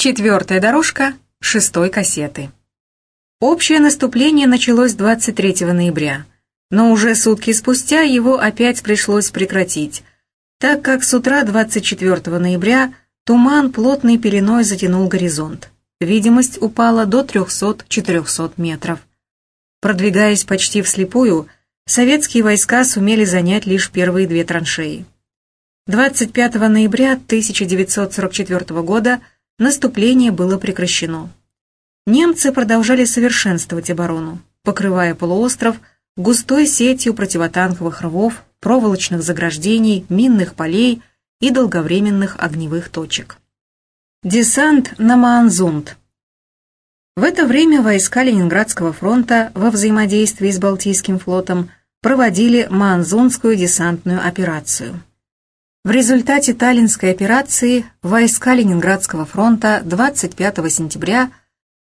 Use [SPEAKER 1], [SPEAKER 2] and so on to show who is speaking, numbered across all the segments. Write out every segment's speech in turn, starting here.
[SPEAKER 1] Четвертая дорожка шестой кассеты. Общее наступление началось 23 ноября, но уже сутки спустя его опять пришлось прекратить, так как с утра 24 ноября туман плотной пеленой затянул горизонт. Видимость упала до 300-400 метров. Продвигаясь почти вслепую, советские войска сумели занять лишь первые две траншеи. 25 ноября 1944 года наступление было прекращено. Немцы продолжали совершенствовать оборону, покрывая полуостров густой сетью противотанковых рвов, проволочных заграждений, минных полей и долговременных огневых точек. Десант на Маанзунд. В это время войска Ленинградского фронта во взаимодействии с Балтийским флотом проводили Маанзундскую десантную операцию. В результате Таллинской операции войска Ленинградского фронта 25 сентября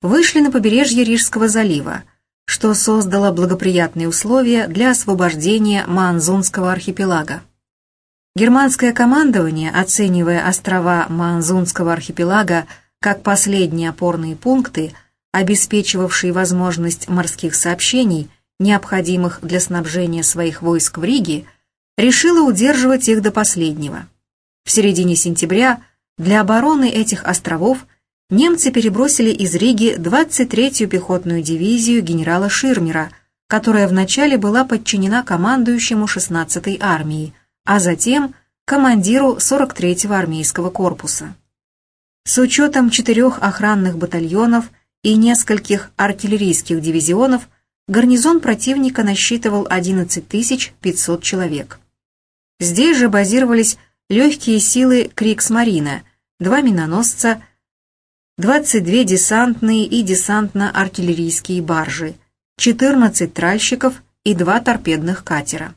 [SPEAKER 1] вышли на побережье Рижского залива, что создало благоприятные условия для освобождения Маанзунского архипелага. Германское командование, оценивая острова Маанзунского архипелага как последние опорные пункты, обеспечивавшие возможность морских сообщений, необходимых для снабжения своих войск в Риге, решила удерживать их до последнего. В середине сентября для обороны этих островов немцы перебросили из Риги 23-ю пехотную дивизию генерала Ширмера, которая вначале была подчинена командующему 16-й армии, а затем командиру 43-го армейского корпуса. С учетом четырех охранных батальонов и нескольких артиллерийских дивизионов гарнизон противника насчитывал 11 500 человек. Здесь же базировались легкие силы Криксмарина, два миноносца, 22 десантные и десантно-артиллерийские баржи, 14 тральщиков и два торпедных катера.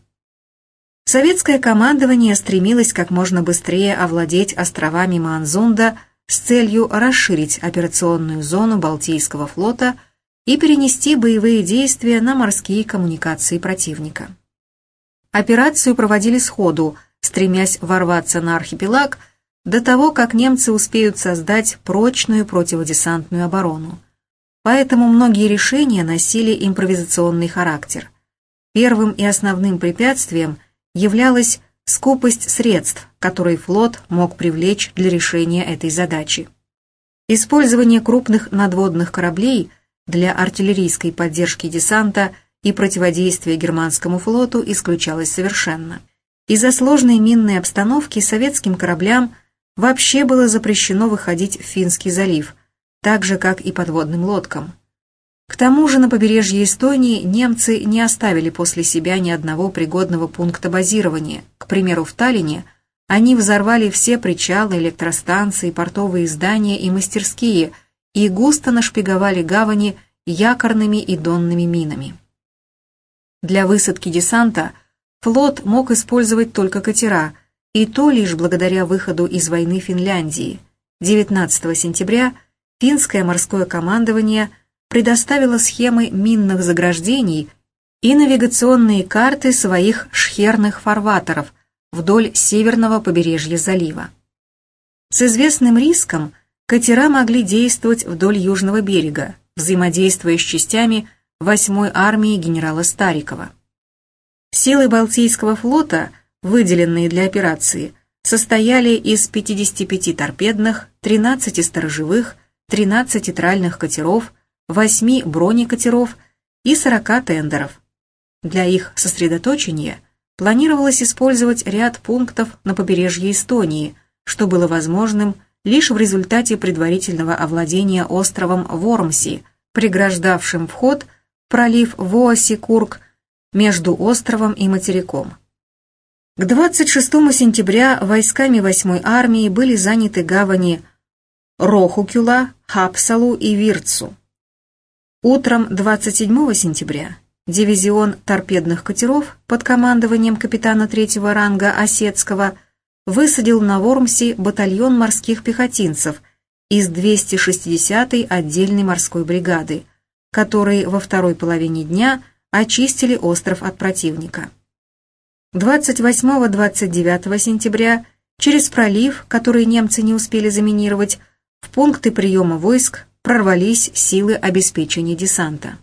[SPEAKER 1] Советское командование стремилось как можно быстрее овладеть островами Манзунда с целью расширить операционную зону Балтийского флота и перенести боевые действия на морские коммуникации противника. Операцию проводили сходу, стремясь ворваться на архипелаг до того, как немцы успеют создать прочную противодесантную оборону. Поэтому многие решения носили импровизационный характер. Первым и основным препятствием являлась скупость средств, которые флот мог привлечь для решения этой задачи. Использование крупных надводных кораблей для артиллерийской поддержки десанта – и противодействие германскому флоту исключалось совершенно. Из-за сложной минной обстановки советским кораблям вообще было запрещено выходить в Финский залив, так же, как и подводным лодкам. К тому же на побережье Эстонии немцы не оставили после себя ни одного пригодного пункта базирования. К примеру, в Таллине они взорвали все причалы, электростанции, портовые здания и мастерские и густо нашпиговали гавани якорными и донными минами. Для высадки десанта флот мог использовать только катера, и то лишь благодаря выходу из войны Финляндии. 19 сентября финское морское командование предоставило схемы минных заграждений и навигационные карты своих шхерных фарватеров вдоль северного побережья залива. С известным риском катера могли действовать вдоль южного берега, взаимодействуя с частями 8-й армии генерала Старикова. Силы Балтийского флота, выделенные для операции, состояли из 55 торпедных, 13 сторожевых, 13 тральных катеров, 8 бронекатеров и 40 тендеров. Для их сосредоточения планировалось использовать ряд пунктов на побережье Эстонии, что было возможным лишь в результате предварительного овладения островом Вормси, преграждавшим вход – пролив Воосикург между островом и материком. К 26 сентября войсками 8-й армии были заняты гавани Рохукюла, Хапсалу и Вирцу. Утром 27 сентября дивизион торпедных катеров под командованием капитана третьего ранга Осетского высадил на Вормсе батальон морских пехотинцев из 260-й отдельной морской бригады – которые во второй половине дня очистили остров от противника. 28-29 сентября через пролив, который немцы не успели заминировать, в пункты приема войск прорвались силы обеспечения десанта.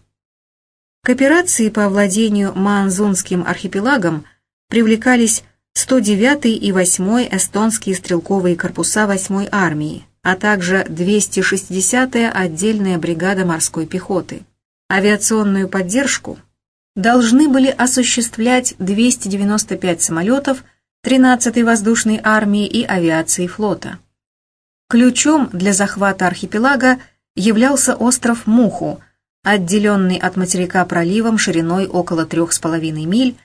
[SPEAKER 1] К операции по овладению Маанзунским архипелагом привлекались 109 и 8 эстонские стрелковые корпуса 8 армии, а также 260-я отдельная бригада морской пехоты. Авиационную поддержку должны были осуществлять 295 самолетов 13-й воздушной армии и авиации флота. Ключом для захвата архипелага являлся остров Муху, отделенный от материка проливом шириной около 3,5 миль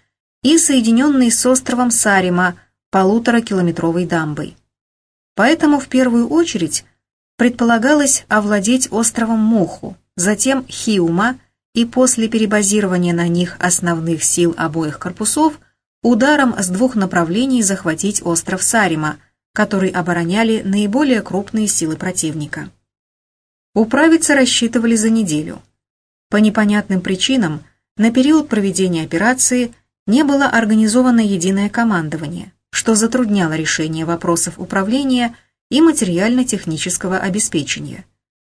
[SPEAKER 1] и соединенный с островом Сарима полуторакилометровой дамбой. Поэтому в первую очередь предполагалось овладеть островом Муху, затем Хиума и после перебазирования на них основных сил обоих корпусов ударом с двух направлений захватить остров Сарима, который обороняли наиболее крупные силы противника. Управиться рассчитывали за неделю. По непонятным причинам на период проведения операции не было организовано единое командование, что затрудняло решение вопросов управления и материально-технического обеспечения.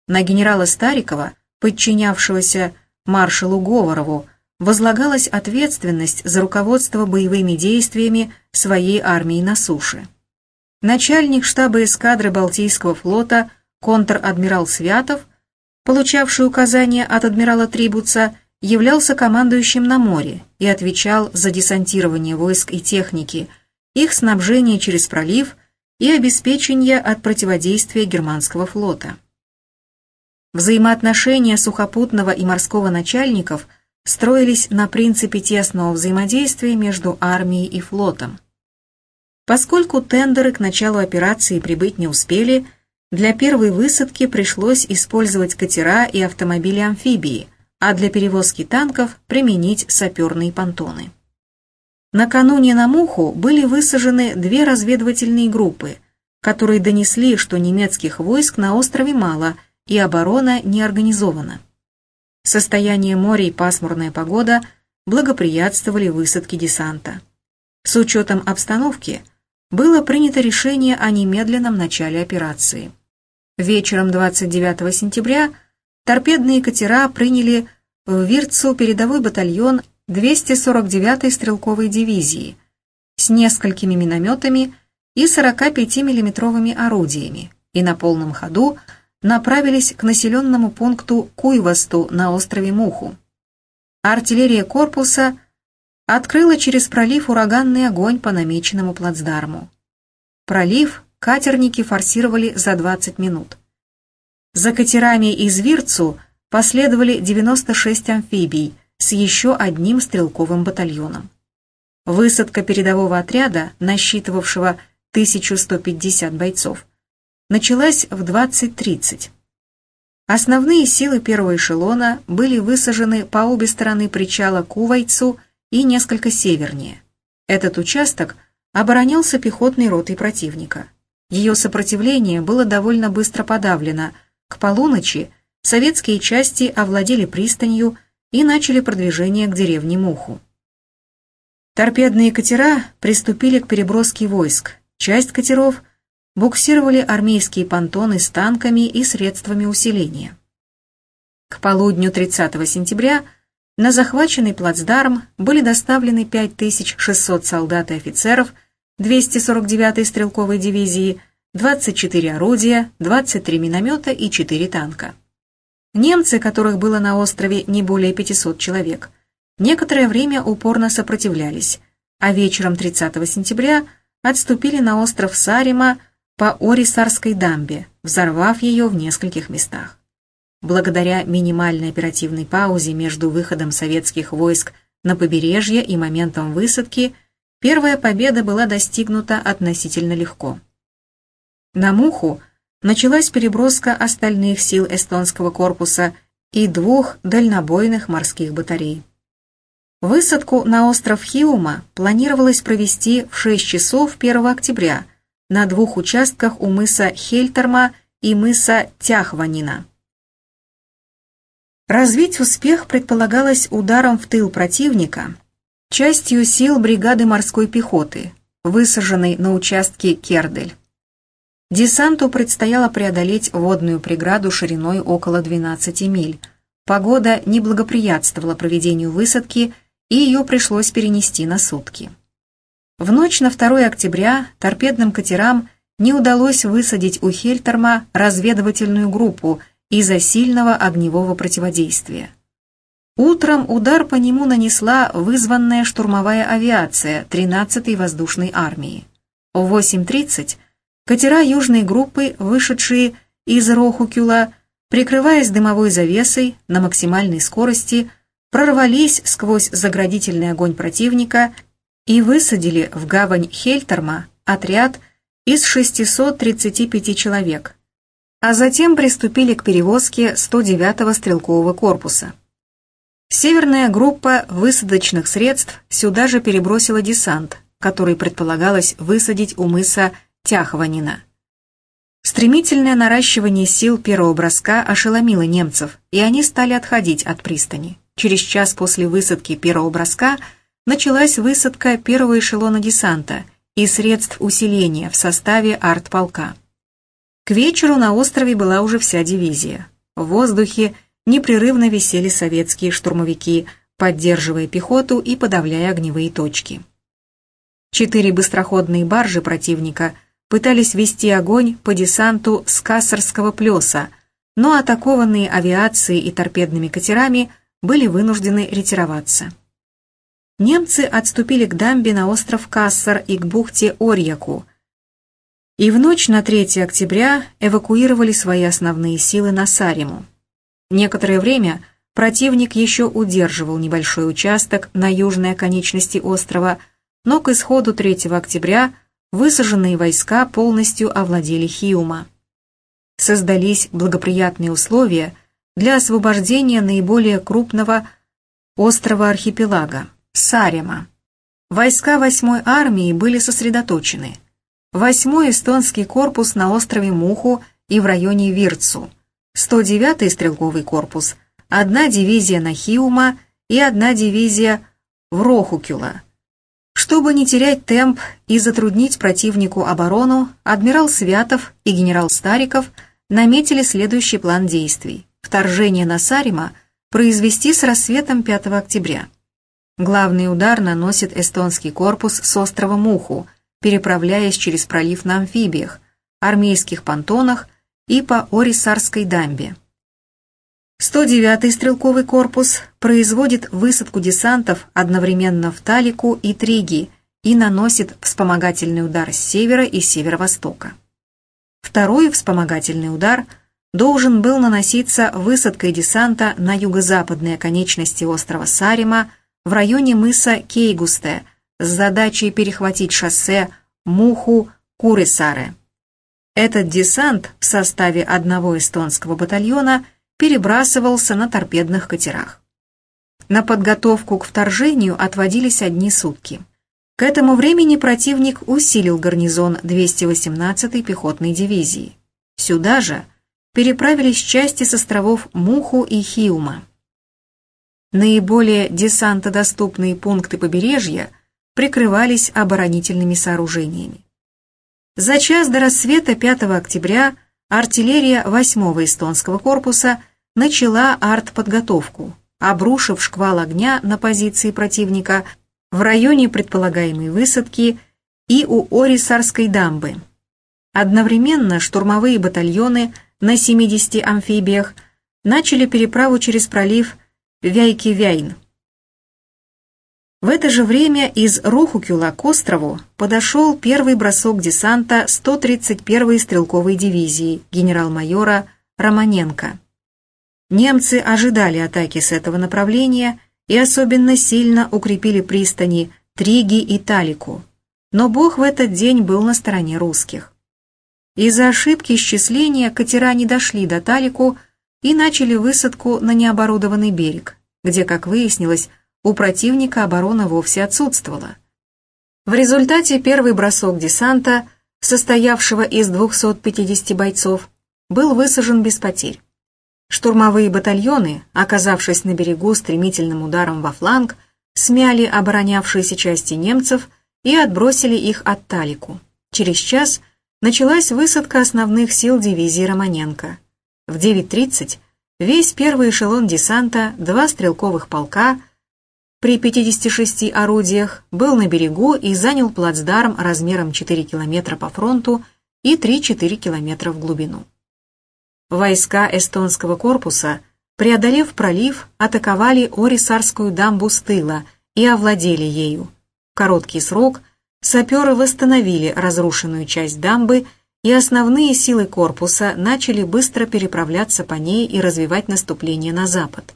[SPEAKER 1] На генерала Старикова, подчинявшегося маршалу Говорову, возлагалась ответственность за руководство боевыми действиями своей армии на суше. Начальник штаба эскадры Балтийского флота контр-адмирал Святов, получавший указания от адмирала Трибуца, являлся командующим на море и отвечал за десантирование войск и техники, их снабжение через пролив и обеспечение от противодействия германского флота. Взаимоотношения сухопутного и морского начальников строились на принципе тесного взаимодействия между армией и флотом. Поскольку тендеры к началу операции прибыть не успели, для первой высадки пришлось использовать катера и автомобили-амфибии, а для перевозки танков применить саперные понтоны. Накануне на Муху были высажены две разведывательные группы, которые донесли, что немецких войск на острове мало и оборона не организована. Состояние моря и пасмурная погода благоприятствовали высадке десанта. С учетом обстановки было принято решение о немедленном начале операции. Вечером 29 сентября торпедные катера приняли в Вирцу передовой батальон 249-й стрелковой дивизии с несколькими минометами и 45 миллиметровыми орудиями и на полном ходу направились к населенному пункту Куйвасту на острове Муху. Артиллерия корпуса – открыла через пролив ураганный огонь по намеченному плацдарму. Пролив катерники форсировали за 20 минут. За катерами из Вирцу последовали 96 амфибий с еще одним стрелковым батальоном. Высадка передового отряда, насчитывавшего 1150 бойцов, началась в 20.30. Основные силы первого эшелона были высажены по обе стороны причала Кувайцу и несколько севернее. Этот участок оборонялся пехотной ротой противника. Ее сопротивление было довольно быстро подавлено. К полуночи советские части овладели пристанью и начали продвижение к деревне Муху. Торпедные катера приступили к переброске войск. Часть катеров буксировали армейские понтоны с танками и средствами усиления. К полудню 30 сентября на захваченный плацдарм были доставлены 5600 солдат и офицеров 249-й стрелковой дивизии, 24 орудия, 23 миномета и 4 танка. Немцы, которых было на острове не более 500 человек, некоторое время упорно сопротивлялись, а вечером 30 сентября отступили на остров Сарима по Орисарской дамбе, взорвав ее в нескольких местах. Благодаря минимальной оперативной паузе между выходом советских войск на побережье и моментом высадки, первая победа была достигнута относительно легко. На Муху началась переброска остальных сил эстонского корпуса и двух дальнобойных морских батарей. Высадку на остров Хиума планировалось провести в 6 часов 1 октября на двух участках у мыса Хельтерма и мыса Тяхванина. Развить успех предполагалось ударом в тыл противника, частью сил бригады морской пехоты, высаженной на участке Кердель. Десанту предстояло преодолеть водную преграду шириной около 12 миль. Погода не благоприятствовала проведению высадки, и ее пришлось перенести на сутки. В ночь на 2 октября торпедным катерам не удалось высадить у Хельтерма разведывательную группу из-за сильного огневого противодействия. Утром удар по нему нанесла вызванная штурмовая авиация 13-й воздушной армии. В 8.30 катера южной группы, вышедшие из Рохукюла, прикрываясь дымовой завесой на максимальной скорости, прорвались сквозь заградительный огонь противника и высадили в гавань Хельтерма отряд из 635 человек, а затем приступили к перевозке 109-го стрелкового корпуса. Северная группа высадочных средств сюда же перебросила десант, который предполагалось высадить у мыса Тяхванина. Стремительное наращивание сил первого броска ошеломило немцев, и они стали отходить от пристани. Через час после высадки первого броска началась высадка первого эшелона десанта и средств усиления в составе артполка. К вечеру на острове была уже вся дивизия. В воздухе непрерывно висели советские штурмовики, поддерживая пехоту и подавляя огневые точки. Четыре быстроходные баржи противника пытались вести огонь по десанту с Кассарского плеса, но атакованные авиацией и торпедными катерами были вынуждены ретироваться. Немцы отступили к дамбе на остров Кассар и к бухте Орьяку, и в ночь на 3 октября эвакуировали свои основные силы на Сариму. Некоторое время противник еще удерживал небольшой участок на южной оконечности острова, но к исходу 3 октября высаженные войска полностью овладели Хиума. Создались благоприятные условия для освобождения наиболее крупного острова-архипелага – Сарема. Войска 8-й армии были сосредоточены. 8-й эстонский корпус на острове Муху и в районе Вирцу – 109-й стрелковый корпус, одна дивизия Нахиума и одна дивизия в Рохукюла. Чтобы не терять темп и затруднить противнику оборону, адмирал Святов и генерал Стариков наметили следующий план действий. Вторжение на Сарима произвести с рассветом 5 октября. Главный удар наносит эстонский корпус с острова Муху, переправляясь через пролив на амфибиях, армейских понтонах и по Орисарской дамбе. 109-й стрелковый корпус производит высадку десантов одновременно в Талику и Триги и наносит вспомогательный удар с севера и северо-востока. Второй вспомогательный удар должен был наноситься высадкой десанта на юго-западной оконечности острова Сарима в районе мыса Кейгусте с задачей перехватить шоссе Муху-Курисаре. Этот десант в составе одного эстонского батальона перебрасывался на торпедных катерах. На подготовку к вторжению отводились одни сутки. К этому времени противник усилил гарнизон 218-й пехотной дивизии. Сюда же переправились части с островов Муху и Хиума. Наиболее десантодоступные пункты побережья прикрывались оборонительными сооружениями. За час до рассвета 5 октября артиллерия 8-го эстонского корпуса начала артподготовку, обрушив шквал огня на позиции противника в районе предполагаемой высадки и у Орисарской дамбы. Одновременно штурмовые батальоны на 70 амфибиях начали переправу через пролив Вяйки-Вяйн. В это же время из Рухукюла к острову подошел первый бросок десанта 131-й стрелковой дивизии генерал-майора Романенко. Немцы ожидали атаки с этого направления и особенно сильно укрепили пристани Триги и Талику, но Бог в этот день был на стороне русских. Из-за ошибки исчисления катера не дошли до Талику и начали высадку на необорудованный берег, где, как выяснилось, у противника оборона вовсе отсутствовала. В результате первый бросок десанта, состоявшего из 250 бойцов, был высажен без потерь. Штурмовые батальоны, оказавшись на берегу стремительным ударом во фланг, смяли оборонявшиеся части немцев и отбросили их от Талику. Через час началась высадка основных сил дивизии Романенко. В 9.30 весь первый эшелон десанта, два стрелковых полка при 56 орудиях был на берегу и занял плацдарм размером 4 километра по фронту и 3-4 километра в глубину. Войска эстонского корпуса, преодолев пролив, атаковали Орисарскую дамбу с тыла и овладели ею. В короткий срок саперы восстановили разрушенную часть дамбы и основные силы корпуса начали быстро переправляться по ней и развивать наступление на запад.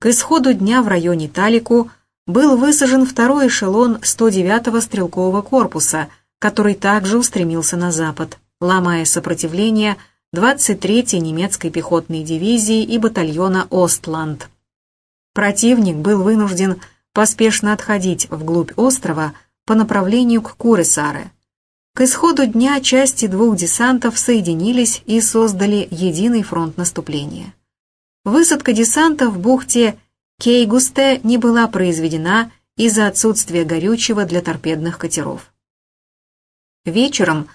[SPEAKER 1] К исходу дня в районе Талику был высажен второй эшелон 109-го стрелкового корпуса, который также устремился на запад, ломая сопротивление 23-й немецкой пехотной дивизии и батальона «Остланд». Противник был вынужден поспешно отходить вглубь острова по направлению к Куресаре, к исходу дня части двух десантов соединились и создали единый фронт наступления. Высадка десанта в бухте Кейгусте не была произведена из-за отсутствия горючего для торпедных катеров. Вечером,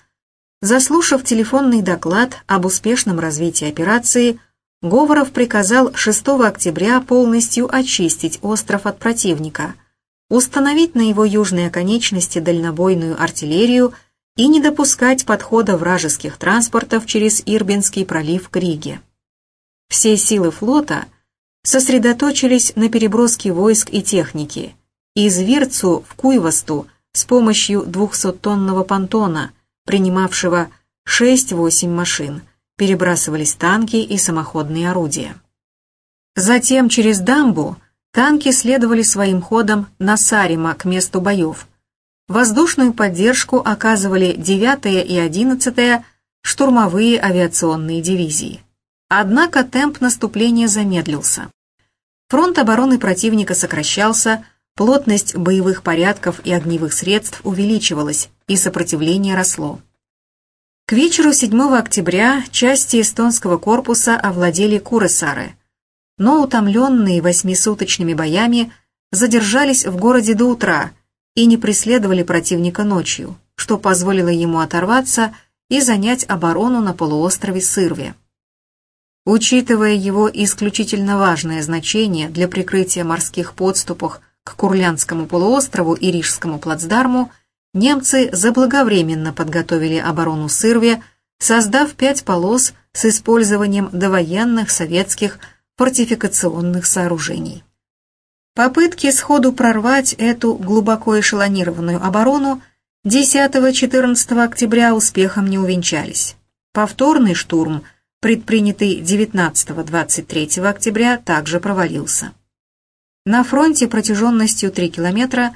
[SPEAKER 1] заслушав телефонный доклад об успешном развитии операции, Говоров приказал 6 октября полностью очистить остров от противника, установить на его южной оконечности дальнобойную артиллерию – и не допускать подхода вражеских транспортов через Ирбинский пролив к Риге. Все силы флота сосредоточились на переброске войск и техники из Вирцу в Куйвасту с помощью 200-тонного понтона, принимавшего 6-8 машин, перебрасывались танки и самоходные орудия. Затем через дамбу танки следовали своим ходом на Сарима к месту боев – Воздушную поддержку оказывали 9 и 11 штурмовые авиационные дивизии. Однако темп наступления замедлился. Фронт обороны противника сокращался, плотность боевых порядков и огневых средств увеличивалась, и сопротивление росло. К вечеру 7 октября части эстонского корпуса овладели Куресары, но утомленные восьмисуточными боями задержались в городе до утра – и не преследовали противника ночью, что позволило ему оторваться и занять оборону на полуострове Сырве. Учитывая его исключительно важное значение для прикрытия морских подступов к Курлянскому полуострову и Рижскому плацдарму, немцы заблаговременно подготовили оборону Сырве, создав пять полос с использованием довоенных советских фортификационных сооружений. Попытки сходу прорвать эту глубоко эшелонированную оборону 10-14 октября успехом не увенчались. Повторный штурм, предпринятый 19-23 октября, также провалился. На фронте протяженностью 3 километра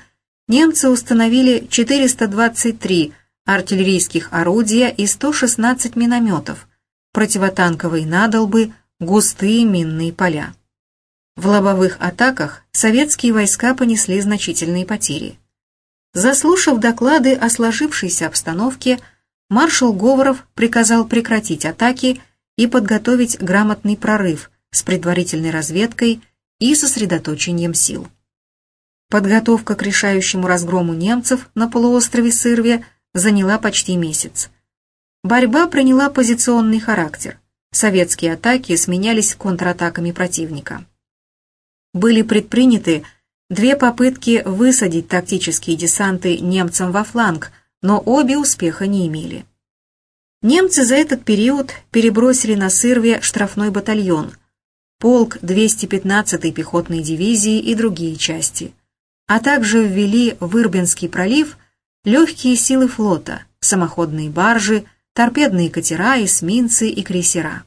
[SPEAKER 1] немцы установили 423 артиллерийских орудия и 116 минометов, противотанковые надолбы, густые минные поля. В лобовых атаках советские войска понесли значительные потери. Заслушав доклады о сложившейся обстановке, маршал Говоров приказал прекратить атаки и подготовить грамотный прорыв с предварительной разведкой и сосредоточением сил. Подготовка к решающему разгрому немцев на полуострове Сырве заняла почти месяц. Борьба приняла позиционный характер. Советские атаки сменялись контратаками противника были предприняты две попытки высадить тактические десанты немцам во фланг, но обе успеха не имели. Немцы за этот период перебросили на Сырве штрафной батальон, полк 215-й пехотной дивизии и другие части, а также ввели в Ирбинский пролив легкие силы флота, самоходные баржи, торпедные катера, эсминцы и крейсера.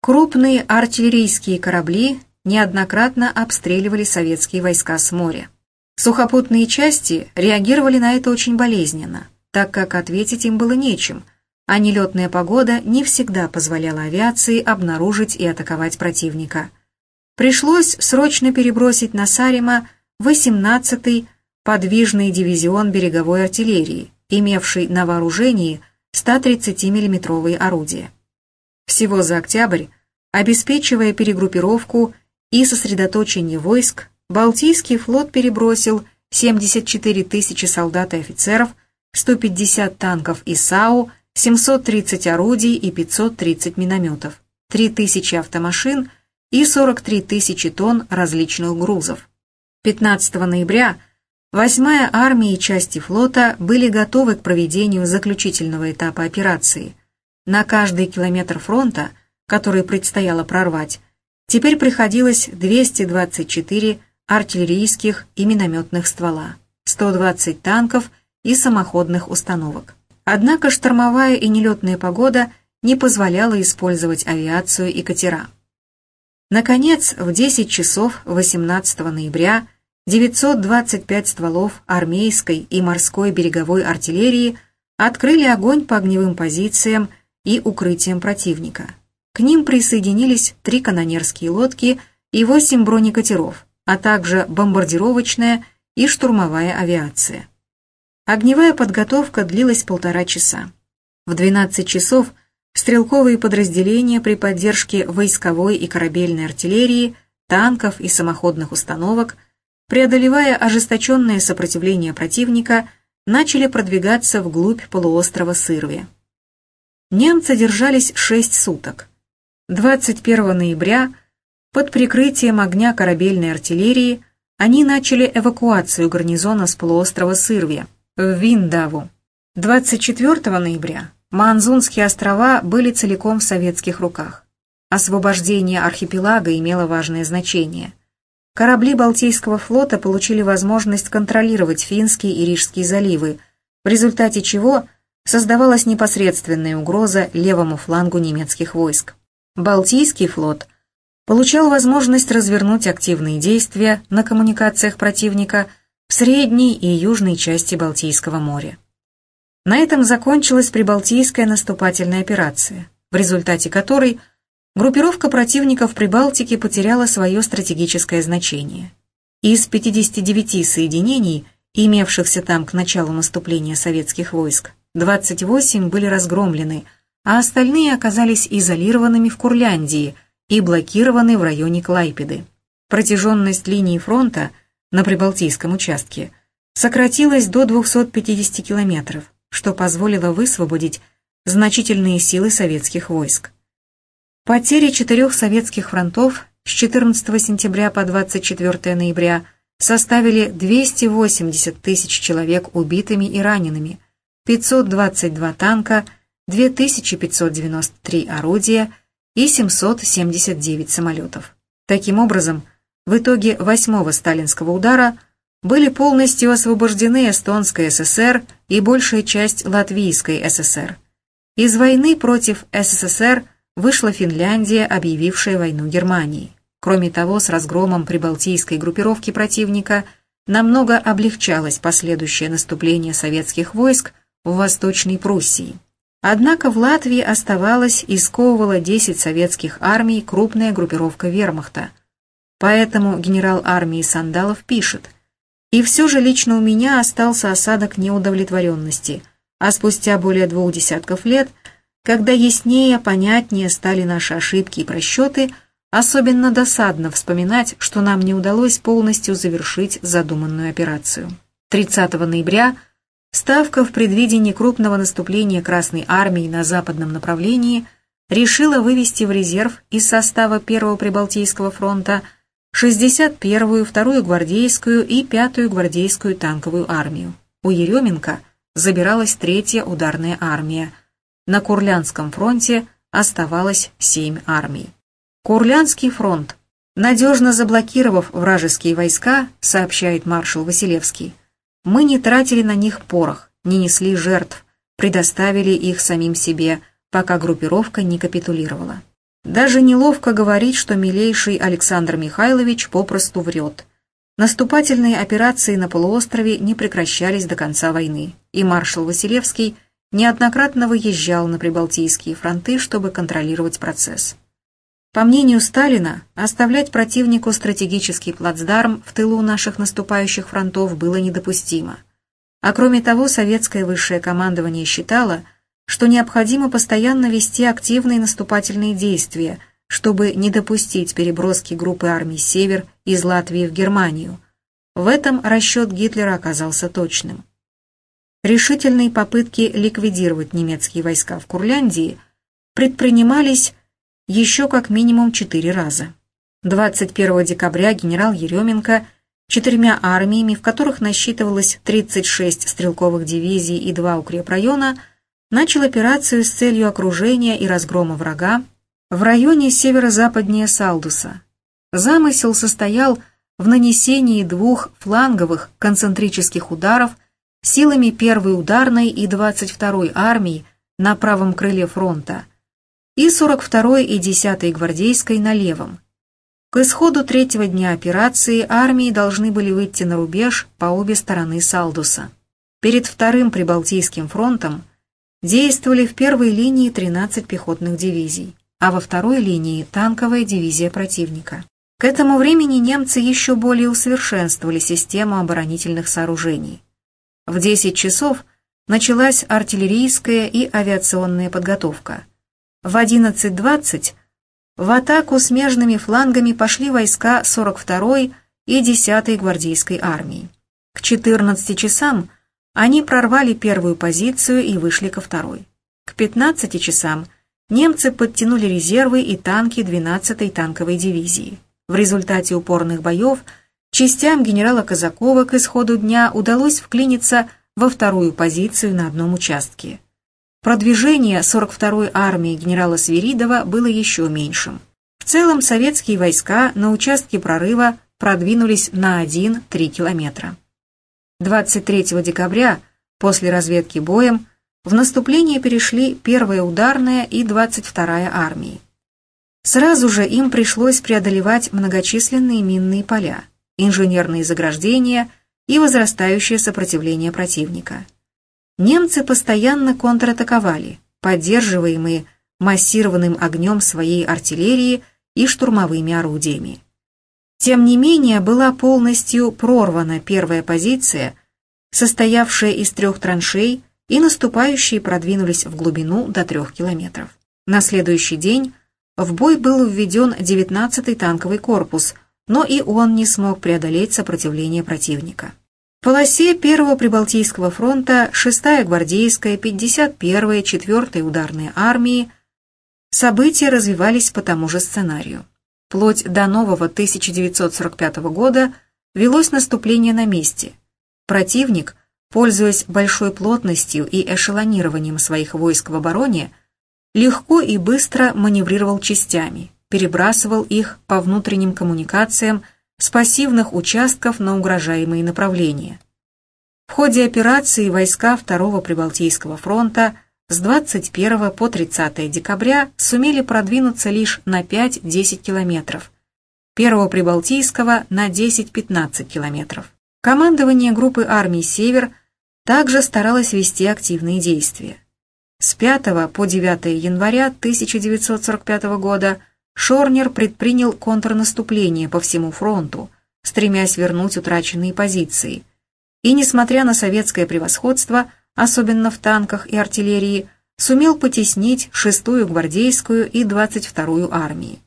[SPEAKER 1] Крупные артиллерийские корабли неоднократно обстреливали советские войска с моря. Сухопутные части реагировали на это очень болезненно, так как ответить им было нечем, а нелетная погода не всегда позволяла авиации обнаружить и атаковать противника. Пришлось срочно перебросить на Сарима 18-й подвижный дивизион береговой артиллерии, имевший на вооружении 130 миллиметровые орудия. Всего за октябрь, обеспечивая перегруппировку и сосредоточение войск Балтийский флот перебросил 74 тысячи солдат и офицеров 150 танков ИСАУ, 730 орудий и 530 минометов, 3000 автомашин и 43 тысячи тонн различных грузов. 15 ноября 8-я армия и части флота были готовы к проведению заключительного этапа операции. На каждый километр фронта, который предстояло прорвать, теперь приходилось 224 артиллерийских и минометных ствола, 120 танков и самоходных установок. Однако штормовая и нелетная погода не позволяла использовать авиацию и катера. Наконец, в 10 часов 18 ноября 925 стволов армейской и морской береговой артиллерии открыли огонь по огневым позициям и укрытиям противника. К ним присоединились три канонерские лодки и восемь бронекатеров, а также бомбардировочная и штурмовая авиация. Огневая подготовка длилась полтора часа. В 12 часов стрелковые подразделения при поддержке войсковой и корабельной артиллерии, танков и самоходных установок, преодолевая ожесточенное сопротивление противника, начали продвигаться вглубь полуострова Сырви. Немцы держались шесть суток. 21 ноября под прикрытием огня корабельной артиллерии они начали эвакуацию гарнизона с полуострова Сырви в Виндаву. 24 ноября Манзунские острова были целиком в советских руках. Освобождение архипелага имело важное значение. Корабли Балтийского флота получили возможность контролировать Финские и Рижские заливы, в результате чего создавалась непосредственная угроза левому флангу немецких войск. Балтийский флот получал возможность развернуть активные действия на коммуникациях противника в средней и южной части Балтийского моря. На этом закончилась Прибалтийская наступательная операция, в результате которой группировка противников Прибалтики потеряла свое стратегическое значение. Из 59 соединений, имевшихся там к началу наступления советских войск, 28 были разгромлены – а остальные оказались изолированными в Курляндии и блокированы в районе Клайпеды. Протяженность линии фронта на Прибалтийском участке сократилась до 250 километров, что позволило высвободить значительные силы советских войск. Потери четырех советских фронтов с 14 сентября по 24 ноября составили 280 тысяч человек убитыми и ранеными, 522 танка – 2593 орудия и 779 самолетов. Таким образом, в итоге восьмого сталинского удара были полностью освобождены Эстонская ССР и большая часть Латвийской ССР. Из войны против СССР вышла Финляндия, объявившая войну Германии. Кроме того, с разгромом прибалтийской группировки противника намного облегчалось последующее наступление советских войск в Восточной Пруссии. Однако в Латвии оставалась и сковывала 10 советских армий крупная группировка вермахта. Поэтому генерал армии Сандалов пишет, «И все же лично у меня остался осадок неудовлетворенности, а спустя более двух десятков лет, когда яснее, понятнее стали наши ошибки и просчеты, особенно досадно вспоминать, что нам не удалось полностью завершить задуманную операцию». 30 ноября – Ставка в предвидении крупного наступления Красной Армии на западном направлении решила вывести в резерв из состава Первого Прибалтийского фронта 61-ю, 2-ю гвардейскую и 5-ю гвардейскую танковую армию. У Еременко забиралась третья ударная армия. На Курлянском фронте оставалось 7 армий. Курлянский фронт, надежно заблокировав вражеские войска, сообщает маршал Василевский, мы не тратили на них порох, не несли жертв, предоставили их самим себе, пока группировка не капитулировала. Даже неловко говорить, что милейший Александр Михайлович попросту врет. Наступательные операции на полуострове не прекращались до конца войны, и маршал Василевский неоднократно выезжал на прибалтийские фронты, чтобы контролировать процесс. По мнению Сталина, оставлять противнику стратегический плацдарм в тылу наших наступающих фронтов было недопустимо. А кроме того, советское высшее командование считало, что необходимо постоянно вести активные наступательные действия, чтобы не допустить переброски группы армий «Север» из Латвии в Германию. В этом расчет Гитлера оказался точным. решительные попытки ликвидировать немецкие войска в Курляндии предпринимались еще как минимум четыре раза. 21 декабря генерал Еременко четырьмя армиями, в которых насчитывалось 36 стрелковых дивизий и два укрепрайона, начал операцию с целью окружения и разгрома врага в районе северо-западнее Салдуса. Замысел состоял в нанесении двух фланговых концентрических ударов силами первой ударной и 22-й армий на правом крыле фронта и 42-й и 10-й гвардейской на левом. К исходу третьего дня операции армии должны были выйти на рубеж по обе стороны Салдуса. Перед вторым Прибалтийским фронтом действовали в первой линии 13 пехотных дивизий, а во второй линии танковая дивизия противника. К этому времени немцы еще более усовершенствовали систему оборонительных сооружений. В 10 часов началась артиллерийская и авиационная подготовка. В 11.20 в атаку смежными флангами пошли войска 42-й и 10-й гвардейской армии. К 14 часам они прорвали первую позицию и вышли ко второй. К 15 часам немцы подтянули резервы и танки 12-й танковой дивизии. В результате упорных боев частям генерала Казакова к исходу дня удалось вклиниться во вторую позицию на одном участке. Продвижение 42-й армии генерала Свиридова было еще меньшим. В целом советские войска на участке прорыва продвинулись на 1-3 километра. 23 декабря, после разведки боем, в наступление перешли 1-я ударная и 22-я армии. Сразу же им пришлось преодолевать многочисленные минные поля, инженерные заграждения и возрастающее сопротивление противника немцы постоянно контратаковали, поддерживаемые массированным огнем своей артиллерии и штурмовыми орудиями. Тем не менее, была полностью прорвана первая позиция, состоявшая из трех траншей, и наступающие продвинулись в глубину до трех километров. На следующий день в бой был введен 19-й танковый корпус, но и он не смог преодолеть сопротивление противника. В полосе Первого Прибалтийского фронта 6-я гвардейская, 51-я, 4-я ударные армии события развивались по тому же сценарию. Вплоть до нового 1945 года велось наступление на месте. Противник, пользуясь большой плотностью и эшелонированием своих войск в обороне, легко и быстро маневрировал частями, перебрасывал их по внутренним коммуникациям с пассивных участков на угрожаемые направления. В ходе операции войска Второго Прибалтийского фронта с 21 по 30 декабря сумели продвинуться лишь на 5-10 километров, Первого Прибалтийского на 10-15 километров. Командование группы армий «Север» также старалось вести активные действия. С 5 по 9 января 1945 года Шорнер предпринял контрнаступление по всему фронту, стремясь вернуть утраченные позиции. И, несмотря на советское превосходство, особенно в танках и артиллерии, сумел потеснить 6-ю гвардейскую и 22-ю армии.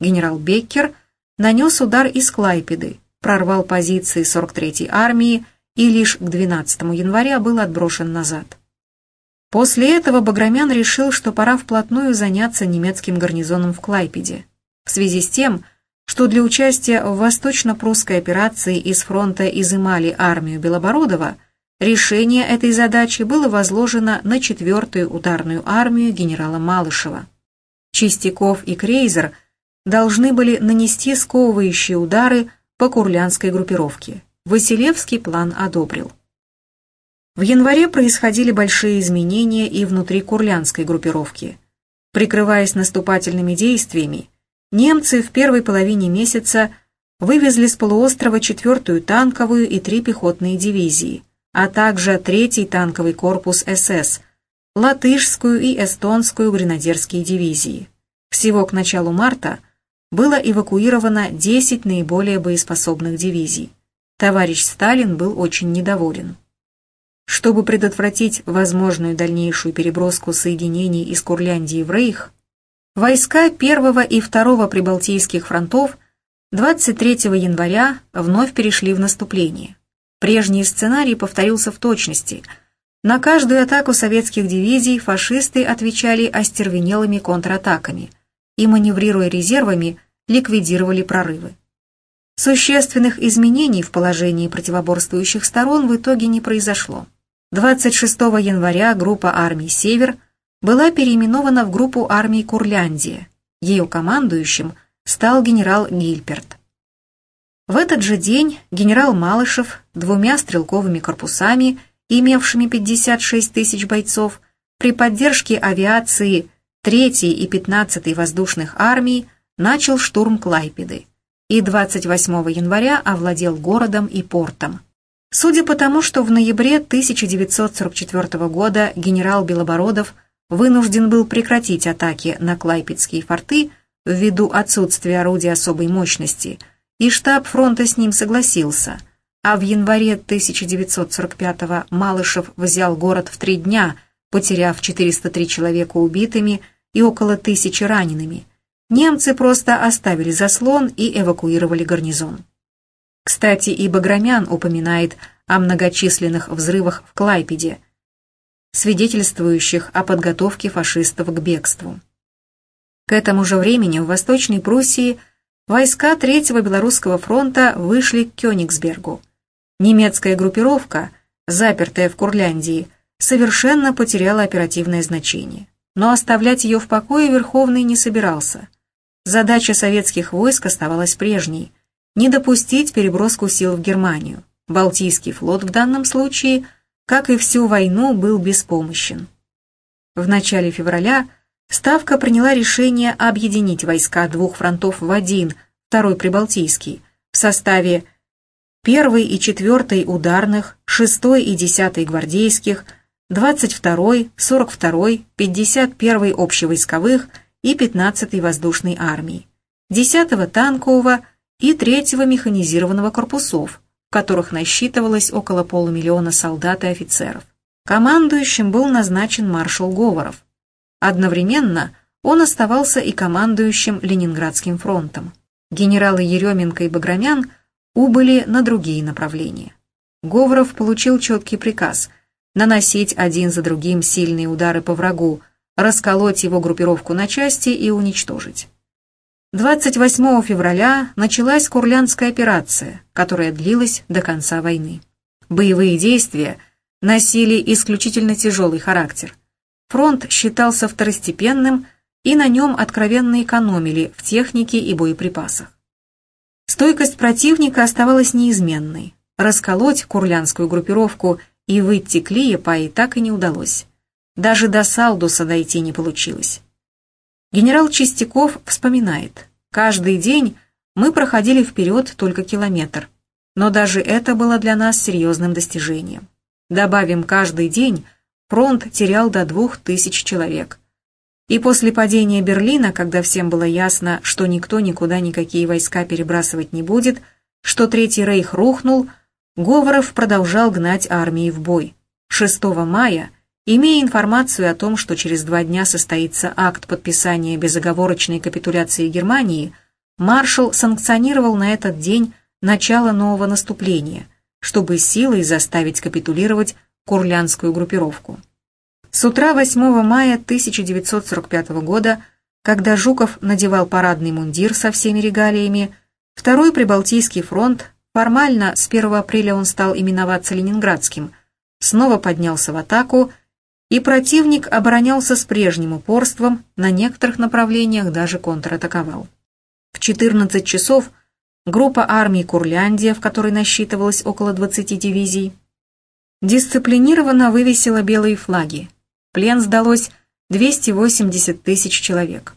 [SPEAKER 1] Генерал Беккер нанес удар из Клайпеды, прорвал позиции 43-й армии и лишь к 12 января был отброшен назад. После этого Баграмян решил, что пора вплотную заняться немецким гарнизоном в Клайпеде. В связи с тем, что для участия в восточно-прусской операции из фронта изымали армию Белобородова, решение этой задачи было возложено на 4-ю ударную армию генерала Малышева. Чистяков и Крейзер должны были нанести сковывающие удары по курлянской группировке. Василевский план одобрил. В январе происходили большие изменения и внутри курлянской группировки. Прикрываясь наступательными действиями, немцы в первой половине месяца вывезли с полуострова четвертую танковую и три пехотные дивизии, а также третий танковый корпус СС, латышскую и эстонскую гренадерские дивизии. Всего к началу марта было эвакуировано 10 наиболее боеспособных дивизий. Товарищ Сталин был очень недоволен. Чтобы предотвратить возможную дальнейшую переброску соединений из Курляндии в Рейх, войска 1 и 2 Прибалтийских фронтов 23 января вновь перешли в наступление. Прежний сценарий повторился в точности, На каждую атаку советских дивизий фашисты отвечали остервенелыми контратаками и, маневрируя резервами, ликвидировали прорывы. Существенных изменений в положении противоборствующих сторон в итоге не произошло. 26 января группа армий «Север» была переименована в группу армий «Курляндия». Ее командующим стал генерал Гильперт. В этот же день генерал Малышев двумя стрелковыми корпусами, имевшими 56 тысяч бойцов, при поддержке авиации 3 и 15 воздушных армий начал штурм Клайпеды и 28 января овладел городом и портом. Судя по тому, что в ноябре 1944 года генерал Белобородов вынужден был прекратить атаки на Клайпедские форты ввиду отсутствия орудий особой мощности – и штаб фронта с ним согласился, а в январе 1945-го Малышев взял город в три дня, потеряв 403 человека убитыми и около тысячи ранеными. Немцы просто оставили заслон и эвакуировали гарнизон. Кстати, и Баграмян упоминает о многочисленных взрывах в Клайпеде, свидетельствующих о подготовке фашистов к бегству. К этому же времени в Восточной Пруссии – войска Третьего Белорусского фронта вышли к Кёнигсбергу. Немецкая группировка, запертая в Курляндии, совершенно потеряла оперативное значение. Но оставлять ее в покое Верховный не собирался. Задача советских войск оставалась прежней – не допустить переброску сил в Германию. Балтийский флот в данном случае, как и всю войну, был беспомощен. В начале февраля – Ставка приняла решение объединить войска двух фронтов в один, второй Прибалтийский, в составе 1 и 4 ударных, 6 и 10 гвардейских, 22, 42, 51 общевойсковых и 15 воздушной армии, 10 танкового и 3 механизированного корпусов, в которых насчитывалось около полумиллиона солдат и офицеров. Командующим был назначен маршал Говоров. Одновременно он оставался и командующим Ленинградским фронтом. Генералы Еременко и Баграмян убыли на другие направления. Говоров получил четкий приказ наносить один за другим сильные удары по врагу, расколоть его группировку на части и уничтожить. 28 февраля началась Курлянская операция, которая длилась до конца войны. Боевые действия носили исключительно тяжелый характер. Фронт считался второстепенным, и на нем откровенно экономили в технике и боеприпасах. Стойкость противника оставалась неизменной. Расколоть курлянскую группировку и выйти к Лиепае так и не удалось. Даже до Салдуса дойти не получилось. Генерал Чистяков вспоминает, «Каждый день мы проходили вперед только километр, но даже это было для нас серьезным достижением. Добавим каждый день – фронт терял до двух тысяч человек. И после падения Берлина, когда всем было ясно, что никто никуда никакие войска перебрасывать не будет, что Третий Рейх рухнул, Говоров продолжал гнать армии в бой. 6 мая, имея информацию о том, что через два дня состоится акт подписания безоговорочной капитуляции Германии, маршал санкционировал на этот день начало нового наступления, чтобы силой заставить капитулировать курлянскую группировку. С утра 8 мая 1945 года, когда Жуков надевал парадный мундир со всеми регалиями, Второй Прибалтийский фронт, формально с 1 апреля он стал именоваться Ленинградским, снова поднялся в атаку, и противник оборонялся с прежним упорством, на некоторых направлениях даже контратаковал. В 14 часов группа армий Курляндия, в которой насчитывалось около 20 дивизий, дисциплинированно вывесила белые флаги. Плен сдалось 280 тысяч человек.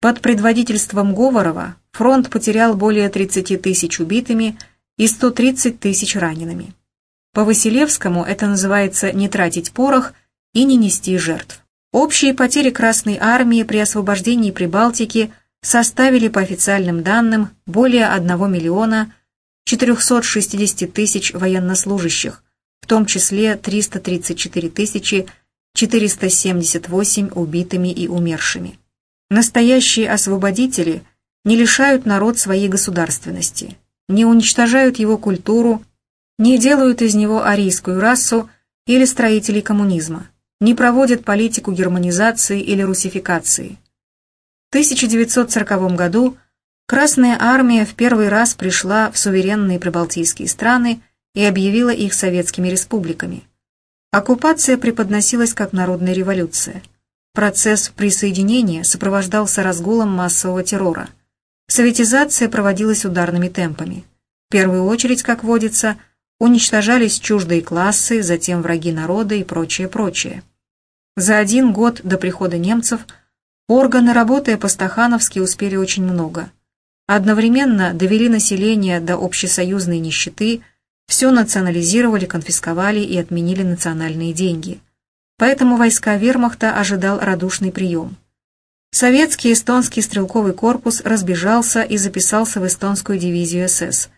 [SPEAKER 1] Под предводительством Говорова фронт потерял более 30 тысяч убитыми и 130 тысяч ранеными. По Василевскому это называется не тратить порох и не нести жертв. Общие потери Красной Армии при освобождении Прибалтики составили по официальным данным более 1 миллиона 460 тысяч военнослужащих, том числе 334 тысячи 478 убитыми и умершими. Настоящие освободители не лишают народ своей государственности, не уничтожают его культуру, не делают из него арийскую расу или строителей коммунизма, не проводят политику германизации или русификации. В 1940 году Красная армия в первый раз пришла в суверенные прибалтийские страны и объявила их советскими республиками. Оккупация преподносилась как народная революция. Процесс присоединения сопровождался разгулом массового террора. Советизация проводилась ударными темпами. В первую очередь, как водится, уничтожались чуждые классы, затем враги народа и прочее, прочее. За один год до прихода немцев органы, работая по-стахановски, успели очень много. Одновременно довели население до общесоюзной нищеты, все национализировали, конфисковали и отменили национальные деньги. Поэтому войска вермахта ожидал радушный прием. Советский эстонский стрелковый корпус разбежался и записался в эстонскую дивизию СС.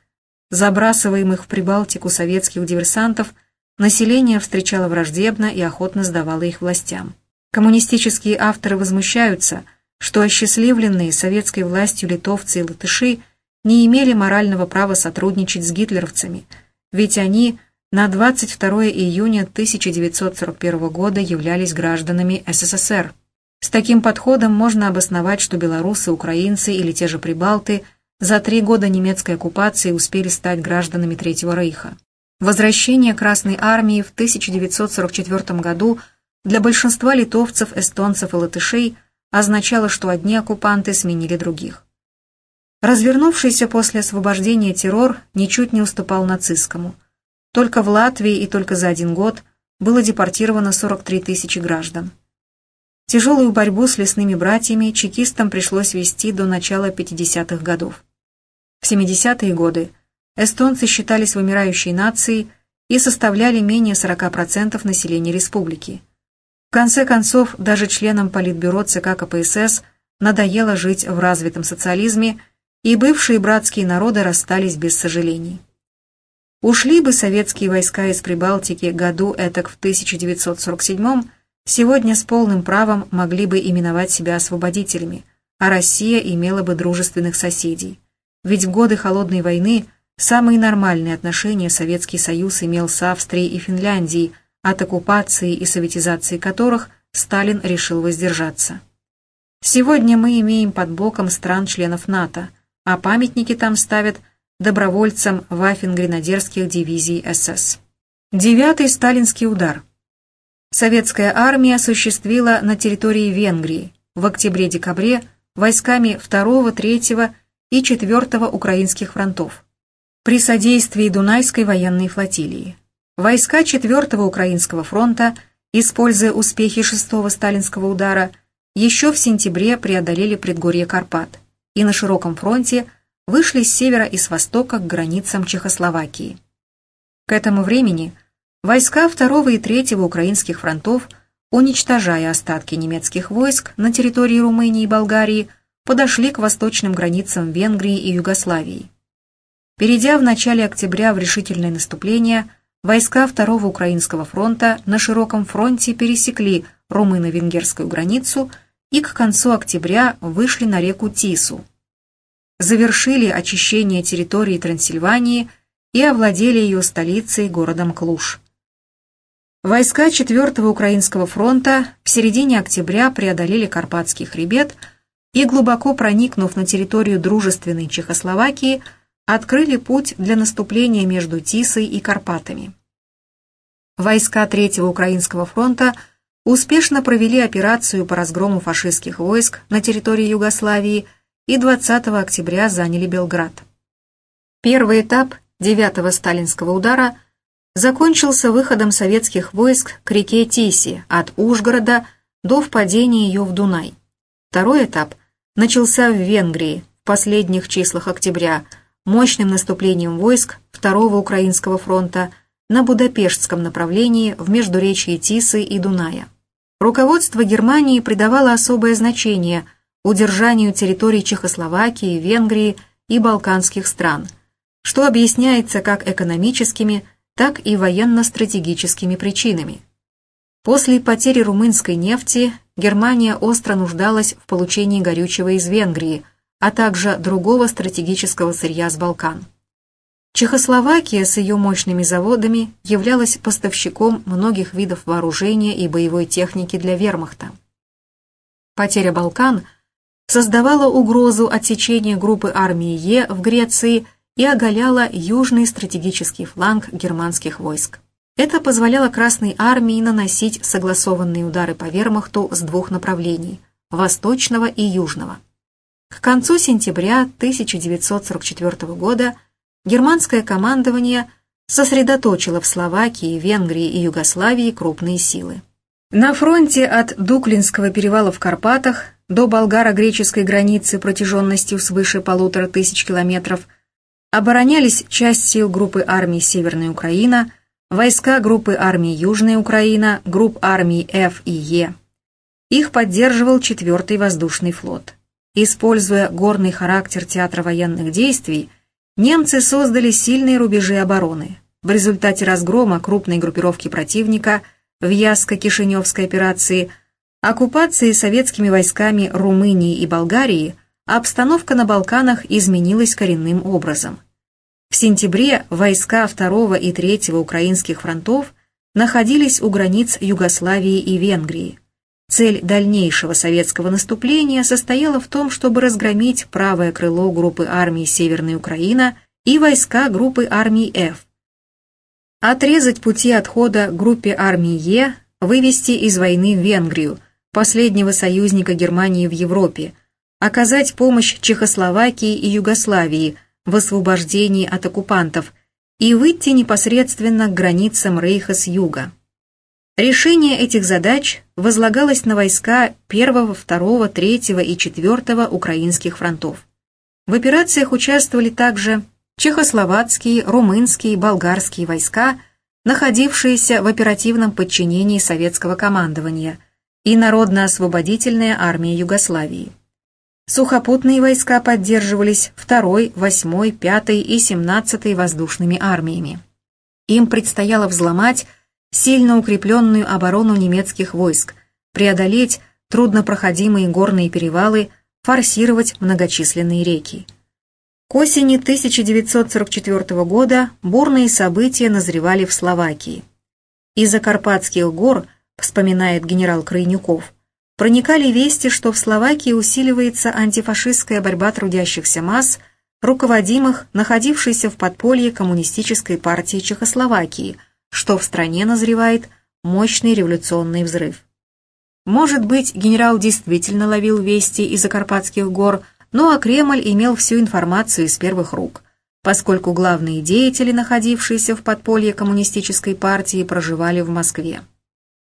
[SPEAKER 1] Забрасываемых в Прибалтику советских диверсантов население встречало враждебно и охотно сдавало их властям. Коммунистические авторы возмущаются, что осчастливленные советской властью литовцы и латыши не имели морального права сотрудничать с гитлеровцами, ведь они на 22 июня 1941 года являлись гражданами СССР. С таким подходом можно обосновать, что белорусы, украинцы или те же прибалты за три года немецкой оккупации успели стать гражданами Третьего Рейха. Возвращение Красной Армии в 1944 году для большинства литовцев, эстонцев и латышей означало, что одни оккупанты сменили других. Развернувшийся после освобождения террор ничуть не уступал нацистскому. Только в Латвии и только за один год было депортировано 43 тысячи граждан. Тяжелую борьбу с лесными братьями чекистам пришлось вести до начала 50-х годов. В 70-е годы эстонцы считались вымирающей нацией и составляли менее 40% населения республики. В конце концов, даже членам Политбюро ЦК КПСС надоело жить в развитом социализме, и бывшие братские народы расстались без сожалений. Ушли бы советские войска из Прибалтики году этак в 1947 сегодня с полным правом могли бы именовать себя освободителями, а Россия имела бы дружественных соседей. Ведь в годы Холодной войны самые нормальные отношения Советский Союз имел с Австрией и Финляндией, от оккупации и советизации которых Сталин решил воздержаться. Сегодня мы имеем под боком стран-членов НАТО, а памятники там ставят добровольцам Ваффен-гренадерских дивизий СС. Девятый сталинский удар – Советская армия осуществила на территории Венгрии в октябре-декабре войсками 2, 3 и 4 украинских фронтов при содействии Дунайской военной флотилии. Войска 4 Украинского фронта, используя успехи 6 сталинского удара, еще в сентябре преодолели предгорье Карпат и на широком фронте вышли с севера и с востока к границам Чехословакии. К этому времени – Войска второго и третьего украинских фронтов, уничтожая остатки немецких войск на территории Румынии и Болгарии, подошли к восточным границам Венгрии и Югославии. Перейдя в начале октября в решительное наступление, войска Второго Украинского фронта на широком фронте пересекли румыно-венгерскую границу и к концу октября вышли на реку Тису. Завершили очищение территории Трансильвании и овладели ее столицей городом Клуш. Войска 4-го Украинского фронта в середине октября преодолели Карпатский хребет и, глубоко проникнув на территорию дружественной Чехословакии, открыли путь для наступления между Тисой и Карпатами. Войска 3-го Украинского фронта успешно провели операцию по разгрому фашистских войск на территории Югославии и 20 октября заняли Белград. Первый этап 9-го сталинского удара – закончился выходом советских войск к реке Тиси от Ужгорода до впадения ее в Дунай. Второй этап начался в Венгрии в последних числах октября мощным наступлением войск Второго Украинского фронта на Будапештском направлении в междуречье Тисы и Дуная. Руководство Германии придавало особое значение удержанию территорий Чехословакии, Венгрии и балканских стран, что объясняется как экономическими, так и военно-стратегическими причинами. После потери румынской нефти Германия остро нуждалась в получении горючего из Венгрии, а также другого стратегического сырья с Балкан. Чехословакия с ее мощными заводами являлась поставщиком многих видов вооружения и боевой техники для вермахта. Потеря Балкан создавала угрозу отсечения группы армии Е в Греции и оголяла южный стратегический фланг германских войск. Это позволяло Красной армии наносить согласованные удары по вермахту с двух направлений – восточного и южного. К концу сентября 1944 года германское командование сосредоточило в Словакии, Венгрии и Югославии крупные силы. На фронте от Дуклинского перевала в Карпатах до болгаро-греческой границы протяженностью свыше полутора тысяч километров оборонялись часть сил группы армий Северная Украина, войска группы армий Южная Украина, групп армий Ф и Е. Их поддерживал 4-й воздушный флот. Используя горный характер театра военных действий, немцы создали сильные рубежи обороны. В результате разгрома крупной группировки противника в Яско-Кишиневской операции, оккупации советскими войсками Румынии и Болгарии, обстановка на Балканах изменилась коренным образом. В сентябре войска 2 и 3 украинских фронтов находились у границ Югославии и Венгрии. Цель дальнейшего советского наступления состояла в том, чтобы разгромить правое крыло группы армий Северная Украина и войска группы армий Ф. Отрезать пути отхода группе армии Е, вывести из войны Венгрию, последнего союзника Германии в Европе, оказать помощь Чехословакии и Югославии в освобождении от оккупантов и выйти непосредственно к границам Рейха с юга. Решение этих задач возлагалось на войска 1, 2, 3 и 4 украинских фронтов. В операциях участвовали также чехословацкие, румынские, болгарские войска, находившиеся в оперативном подчинении советского командования, и Народно-освободительная армия Югославии. Сухопутные войска поддерживались 2, 8, 5 и 17 воздушными армиями. Им предстояло взломать сильно укрепленную оборону немецких войск, преодолеть труднопроходимые горные перевалы, форсировать многочисленные реки. К осени 1944 года бурные события назревали в Словакии. Из-за Карпатских гор, вспоминает генерал Крайнюков, проникали вести, что в Словакии усиливается антифашистская борьба трудящихся масс, руководимых находившейся в подполье коммунистической партии Чехословакии – что в стране назревает мощный революционный взрыв. Может быть, генерал действительно ловил вести из Закарпатских гор, но а Кремль имел всю информацию из первых рук, поскольку главные деятели, находившиеся в подполье коммунистической партии, проживали в Москве.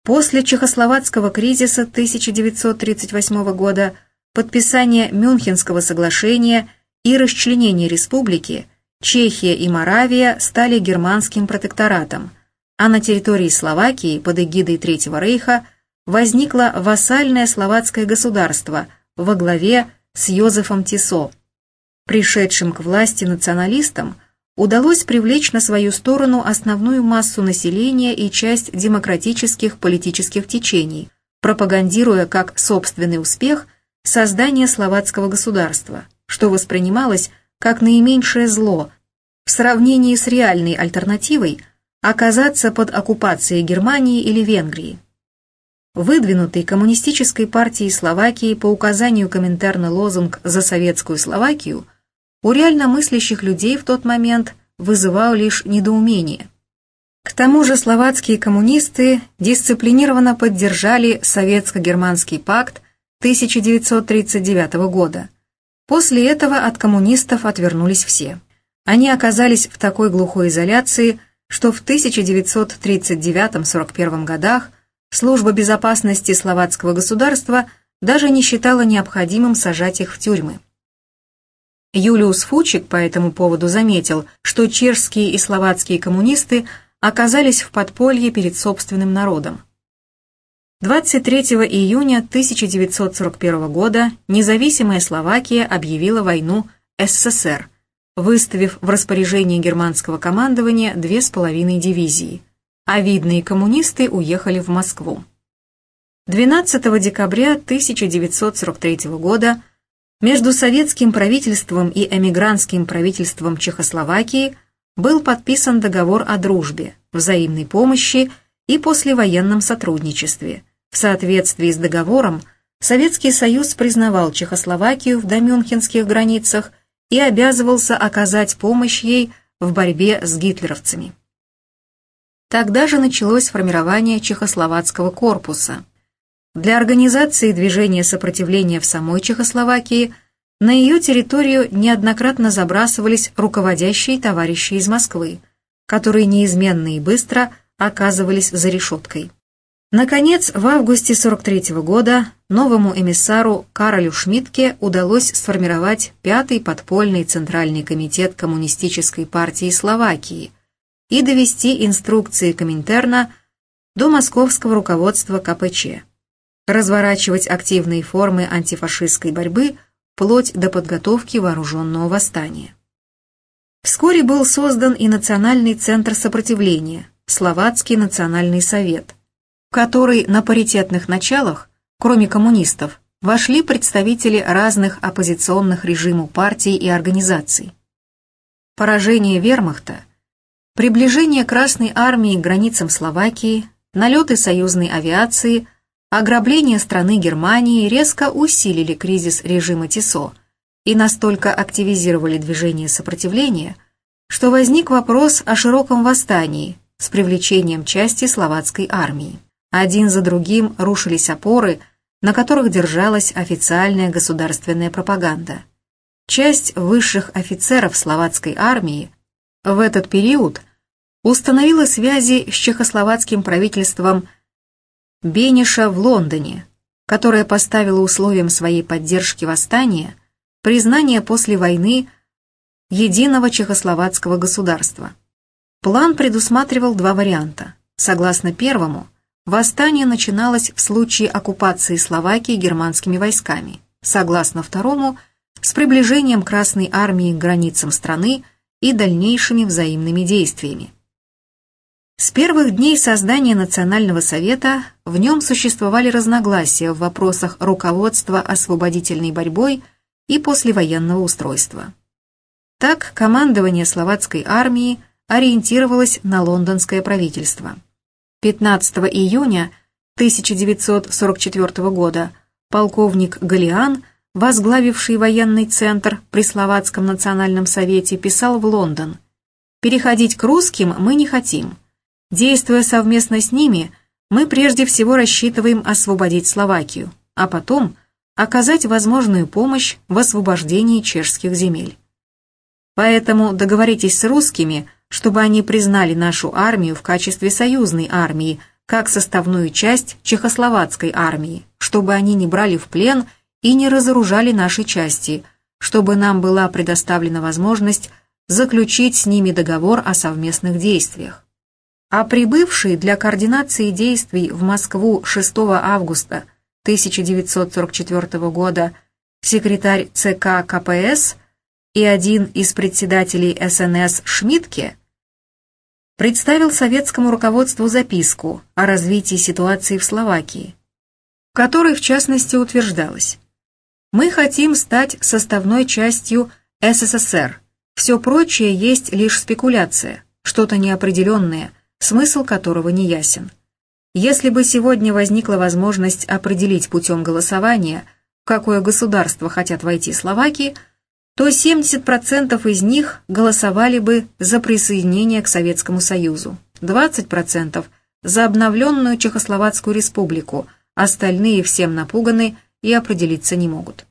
[SPEAKER 1] После Чехословацкого кризиса 1938 года, подписания Мюнхенского соглашения и расчленения республики, Чехия и Моравия стали германским протекторатом – а на территории Словакии под эгидой Третьего Рейха возникло вассальное словацкое государство во главе с Йозефом Тисо. Пришедшим к власти националистам удалось привлечь на свою сторону основную массу населения и часть демократических политических течений, пропагандируя как собственный успех создание словацкого государства, что воспринималось как наименьшее зло в сравнении с реальной альтернативой – оказаться под оккупацией Германии или Венгрии. Выдвинутый коммунистической партией Словакии по указанию Коминтерна лозунг «За советскую Словакию» у реально мыслящих людей в тот момент вызывал лишь недоумение. К тому же словацкие коммунисты дисциплинированно поддержали Советско-германский пакт 1939 года. После этого от коммунистов отвернулись все. Они оказались в такой глухой изоляции – что в 1939-41 годах служба безопасности словацкого государства даже не считала необходимым сажать их в тюрьмы. Юлиус Фучик по этому поводу заметил, что чешские и словацкие коммунисты оказались в подполье перед собственным народом. 23 июня 1941 года независимая Словакия объявила войну СССР, выставив в распоряжение германского командования две с половиной дивизии, а видные коммунисты уехали в Москву. 12 декабря 1943 года между советским правительством и эмигрантским правительством Чехословакии был подписан договор о дружбе, взаимной помощи и послевоенном сотрудничестве. В соответствии с договором Советский Союз признавал Чехословакию в домюнхенских границах и обязывался оказать помощь ей в борьбе с гитлеровцами. Тогда же началось формирование Чехословацкого корпуса. Для организации движения сопротивления в самой Чехословакии на ее территорию неоднократно забрасывались руководящие товарищи из Москвы, которые неизменно и быстро оказывались за решеткой. Наконец, в августе 43 -го года новому эмиссару Каролю Шмидтке удалось сформировать Пятый подпольный Центральный комитет Коммунистической партии Словакии и довести инструкции Коминтерна до московского руководства КПЧ, разворачивать активные формы антифашистской борьбы вплоть до подготовки вооруженного восстания. Вскоре был создан и Национальный центр сопротивления, Словацкий национальный совет – в который на паритетных началах, кроме коммунистов, вошли представители разных оппозиционных режиму партий и организаций. Поражение вермахта, приближение Красной армии к границам Словакии, налеты союзной авиации, ограбление страны Германии резко усилили кризис режима ТИСО и настолько активизировали движение сопротивления, что возник вопрос о широком восстании с привлечением части словацкой армии. Один за другим рушились опоры, на которых держалась официальная государственная пропаганда. Часть высших офицеров словацкой армии в этот период установила связи с чехословацким правительством Бениша в Лондоне, которое поставило условием своей поддержки восстания признание после войны единого чехословацкого государства. План предусматривал два варианта. Согласно первому, Восстание начиналось в случае оккупации Словакии германскими войсками, согласно второму, с приближением Красной армии к границам страны и дальнейшими взаимными действиями. С первых дней создания Национального совета в нем существовали разногласия в вопросах руководства освободительной борьбой и послевоенного устройства. Так, командование словацкой армии ориентировалось на лондонское правительство – 15 июня 1944 года полковник Галиан, возглавивший военный центр при Словацком национальном совете, писал в Лондон «Переходить к русским мы не хотим. Действуя совместно с ними, мы прежде всего рассчитываем освободить Словакию, а потом оказать возможную помощь в освобождении чешских земель. Поэтому договоритесь с русскими – чтобы они признали нашу армию в качестве союзной армии, как составную часть чехословацкой армии, чтобы они не брали в плен и не разоружали наши части, чтобы нам была предоставлена возможность заключить с ними договор о совместных действиях. А прибывший для координации действий в Москву 6 августа 1944 года секретарь ЦК КПС и один из председателей СНС Шмидтке представил советскому руководству записку о развитии ситуации в Словакии, в которой, в частности, утверждалось «Мы хотим стать составной частью СССР. Все прочее есть лишь спекуляция, что-то неопределенное, смысл которого не ясен. Если бы сегодня возникла возможность определить путем голосования, в какое государство хотят войти словаки – то 70% из них голосовали бы за присоединение к Советскому Союзу, 20% за обновленную Чехословацкую республику, остальные всем напуганы и определиться не могут.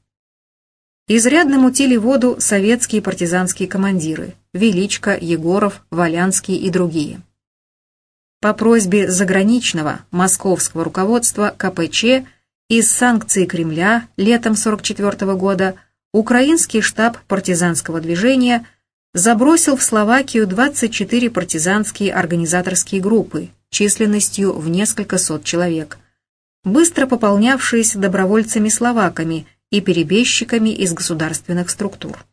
[SPEAKER 1] Изрядно мутили воду советские партизанские командиры Величко, Егоров, Валянский и другие. По просьбе заграничного московского руководства КПЧ из санкций Кремля летом 1944 года – украинский штаб партизанского движения забросил в Словакию 24 партизанские организаторские группы численностью в несколько сот человек, быстро пополнявшиеся добровольцами-словаками и перебежчиками из государственных структур.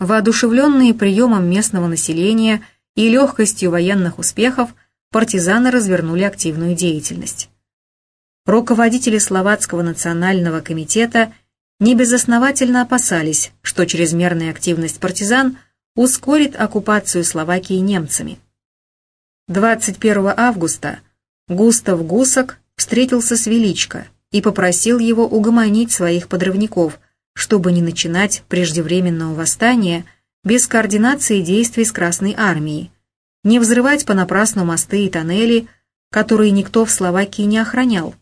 [SPEAKER 1] Воодушевленные приемом местного населения и легкостью военных успехов, партизаны развернули активную деятельность. Руководители Словацкого национального комитета – небезосновательно опасались, что чрезмерная активность партизан ускорит оккупацию Словакии немцами. 21 августа Густав Гусак встретился с Величко и попросил его угомонить своих подрывников, чтобы не начинать преждевременного восстания без координации действий с Красной Армией, не взрывать понапрасну мосты и тоннели, которые никто в Словакии не охранял,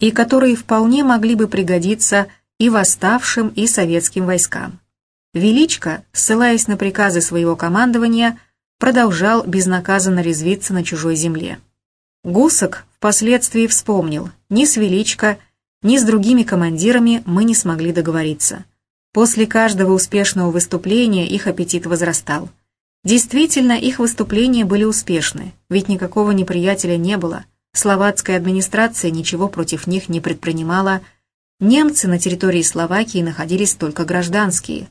[SPEAKER 1] и которые вполне могли бы пригодиться и восставшим, и советским войскам. Величко, ссылаясь на приказы своего командования, продолжал безнаказанно резвиться на чужой земле. Гусок впоследствии вспомнил, ни с Величко, ни с другими командирами мы не смогли договориться. После каждого успешного выступления их аппетит возрастал. Действительно, их выступления были успешны, ведь никакого неприятеля не было, словацкая администрация ничего против них не предпринимала, немцы на территории Словакии находились только гражданские.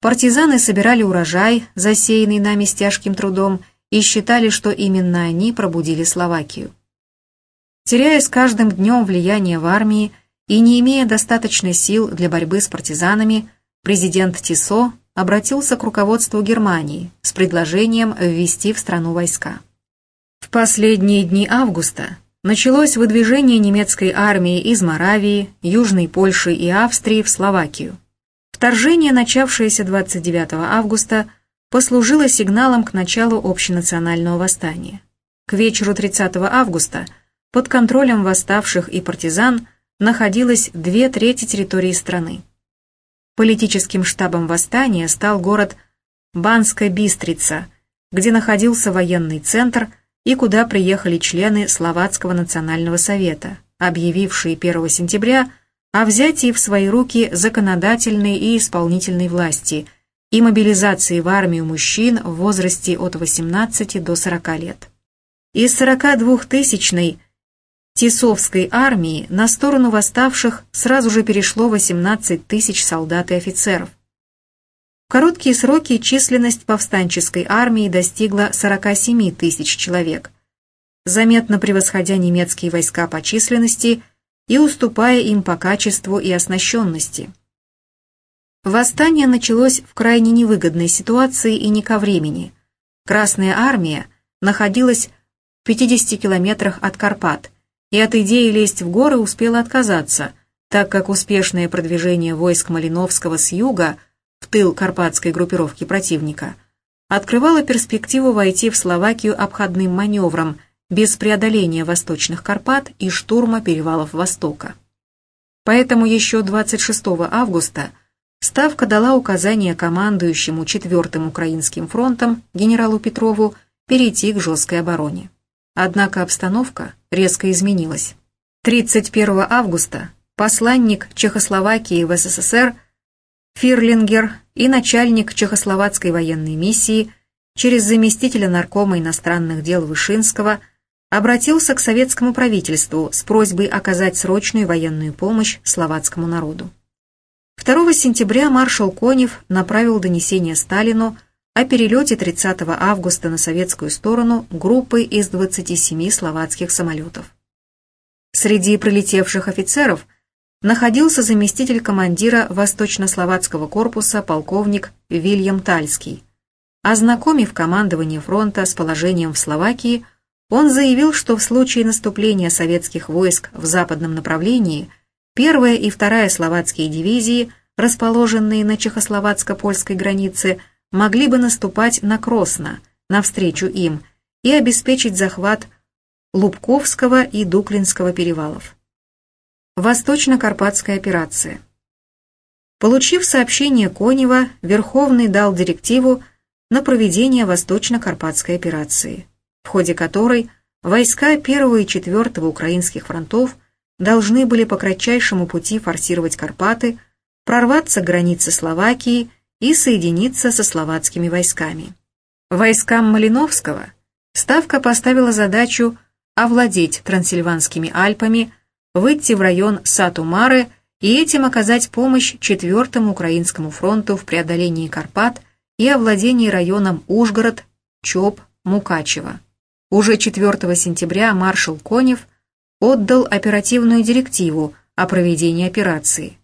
[SPEAKER 1] Партизаны собирали урожай, засеянный нами с тяжким трудом, и считали, что именно они пробудили Словакию. Теряя с каждым днем влияние в армии и не имея достаточной сил для борьбы с партизанами, президент Тисо обратился к руководству Германии с предложением ввести в страну войска. В последние дни августа началось выдвижение немецкой армии из Моравии, Южной Польши и Австрии в Словакию. Вторжение, начавшееся 29 августа, послужило сигналом к началу общенационального восстания. К вечеру 30 августа под контролем восставших и партизан находилось две трети территории страны. Политическим штабом восстания стал город Банская Бистрица, где находился военный центр и куда приехали члены Словацкого национального совета, объявившие 1 сентября о взятии в свои руки законодательной и исполнительной власти – и мобилизации в армию мужчин в возрасте от 18 до 40 лет. Из 42-тысячной Тисовской армии на сторону восставших сразу же перешло 18 тысяч солдат и офицеров. В короткие сроки численность повстанческой армии достигла 47 тысяч человек, заметно превосходя немецкие войска по численности и уступая им по качеству и оснащенности. Восстание началось в крайне невыгодной ситуации и не ко времени. Красная армия находилась в 50 километрах от Карпат, и от идеи лезть в горы успела отказаться, так как успешное продвижение войск Малиновского с юга в тыл карпатской группировки противника открывало перспективу войти в Словакию обходным маневром без преодоления восточных Карпат и штурма перевалов Востока. Поэтому еще 26 августа – Ставка дала указание командующему 4-м Украинским фронтом генералу Петрову перейти к жесткой обороне. Однако обстановка резко изменилась. 31 августа посланник Чехословакии в СССР Фирлингер и начальник Чехословацкой военной миссии через заместителя наркома иностранных дел Вышинского обратился к советскому правительству с просьбой оказать срочную военную помощь словацкому народу. 2 сентября маршал Конев направил донесение Сталину о перелете 30 августа на советскую сторону группы из 27 словацких самолетов. Среди прилетевших офицеров находился заместитель командира Восточно-Словацкого корпуса полковник Вильям Тальский. Ознакомив командование фронта с положением в Словакии, он заявил, что в случае наступления советских войск в западном направлении – Первая и вторая словацкие дивизии, расположенные на чехословацко-польской границе, могли бы наступать на Кросно, навстречу им, и обеспечить захват Лубковского и Дуклинского перевалов. Восточно-Карпатская операция. Получив сообщение Конева, Верховный дал директиву на проведение Восточно-Карпатской операции, в ходе которой войска 1 и 4 украинских фронтов должны были по кратчайшему пути форсировать Карпаты, прорваться к границе Словакии и соединиться со словацкими войсками. Войскам Малиновского Ставка поставила задачу овладеть Трансильванскими Альпами, выйти в район Сату-Мары и этим оказать помощь Четвертому Украинскому фронту в преодолении Карпат и овладении районом Ужгород, Чоп, Мукачево. Уже 4 сентября маршал Конев отдал оперативную директиву о проведении операции.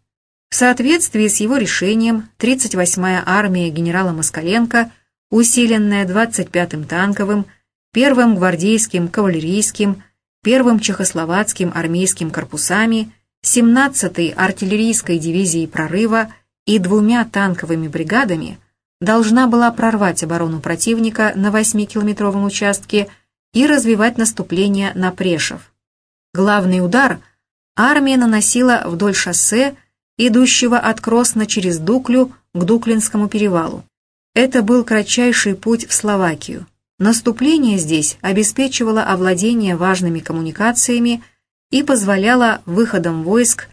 [SPEAKER 1] В соответствии с его решением 38-я армия генерала Москаленко усиленная 25-м танковым, 1-м гвардейским кавалерийским, 1-м чехословацким армейским корпусами, 17-й артиллерийской дивизией прорыва и двумя танковыми бригадами должна была прорвать оборону противника на 8-километровом участке и развивать наступление на Прешев. Главный удар армия наносила вдоль шоссе, идущего от Кросна через Дуклю к Дуклинскому перевалу. Это был кратчайший путь в Словакию. Наступление здесь обеспечивало овладение важными коммуникациями и позволяло выходом войск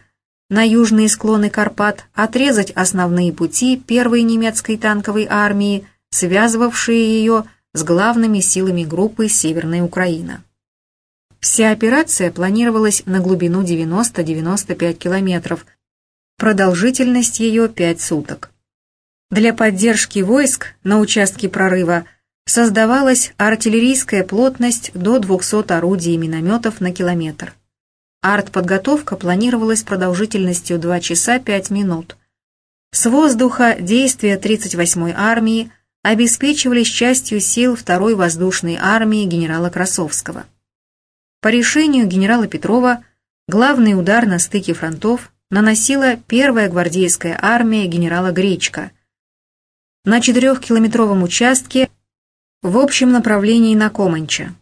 [SPEAKER 1] на южные склоны Карпат отрезать основные пути первой немецкой танковой армии, связывавшие ее с главными силами группы Северная Украина. Вся операция планировалась на глубину 90-95 километров, продолжительность ее 5 суток. Для поддержки войск на участке прорыва создавалась артиллерийская плотность до 200 орудий и минометов на километр. Артподготовка планировалась продолжительностью 2 часа 5 минут. С воздуха действия 38-й армии обеспечивались частью сил 2-й воздушной армии генерала Красовского. По решению генерала Петрова главный удар на стыке фронтов наносила первая гвардейская армия генерала Гречка на 4-километровом участке в общем направлении на Команча.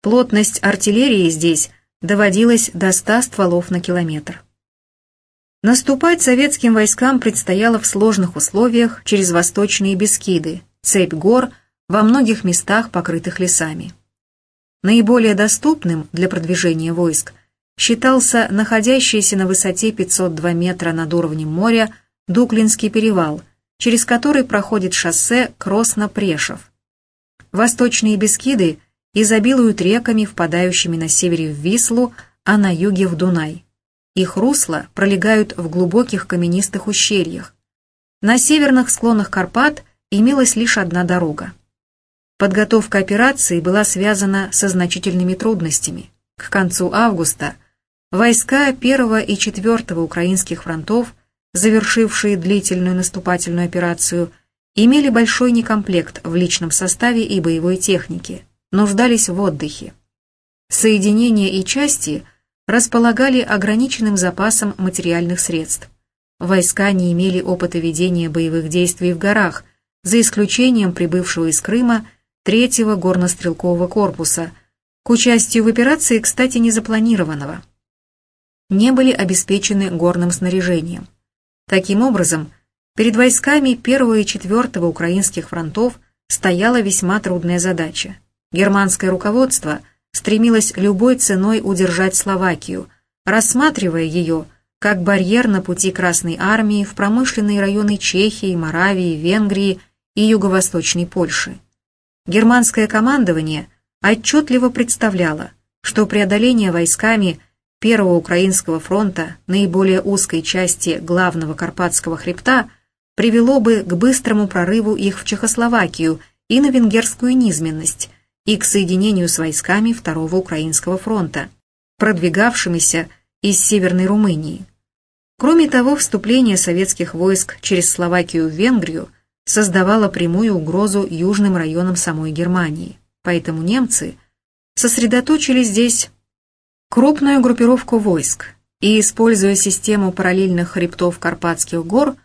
[SPEAKER 1] Плотность артиллерии здесь доводилась до 100 стволов на километр. Наступать советским войскам предстояло в сложных условиях через восточные Бескиды, цепь гор, во многих местах, покрытых лесами. Наиболее доступным для продвижения войск считался находящийся на высоте 502 метра над уровнем моря Дуклинский перевал, через который проходит шоссе Кросно-Прешев. Восточные Бескиды изобилуют реками, впадающими на севере в Вислу, а на юге в Дунай. Их русла пролегают в глубоких каменистых ущельях. На северных склонах Карпат имелась лишь одна дорога. Подготовка операции была связана со значительными трудностями. К концу августа войска 1 и 4 украинских фронтов, завершившие длительную наступательную операцию, имели большой некомплект в личном составе и боевой технике, нуждались в отдыхе. Соединения и части располагали ограниченным запасом материальных средств. Войска не имели опыта ведения боевых действий в горах, за исключением прибывшего из Крыма третьего горнострелкового корпуса, к участию в операции, кстати, не запланированного. Не были обеспечены горным снаряжением. Таким образом, перед войсками первого и четвертого украинских фронтов стояла весьма трудная задача. Германское руководство стремилось любой ценой удержать Словакию, рассматривая ее как барьер на пути Красной Армии в промышленные районы Чехии, Моравии, Венгрии и Юго-Восточной Польши. Германское командование отчетливо представляло, что преодоление войсками Первого Украинского фронта наиболее узкой части главного Карпатского хребта привело бы к быстрому прорыву их в Чехословакию и на венгерскую низменность, и к соединению с войсками Второго Украинского фронта, продвигавшимися из Северной Румынии. Кроме того, вступление советских войск через Словакию в Венгрию создавала прямую угрозу южным районам самой Германии. Поэтому немцы сосредоточили здесь крупную группировку войск и, используя систему параллельных хребтов Карпатских гор,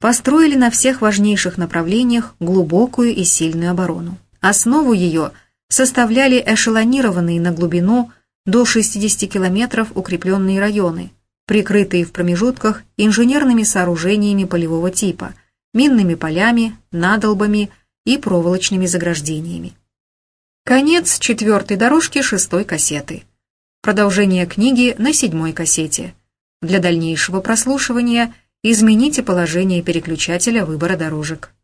[SPEAKER 1] построили на всех важнейших направлениях глубокую и сильную оборону. Основу ее составляли эшелонированные на глубину до 60 километров укрепленные районы, прикрытые в промежутках инженерными сооружениями полевого типа – минными полями, надолбами и проволочными заграждениями. Конец четвертой дорожки шестой кассеты. Продолжение книги на седьмой кассете. Для дальнейшего прослушивания измените положение переключателя выбора дорожек.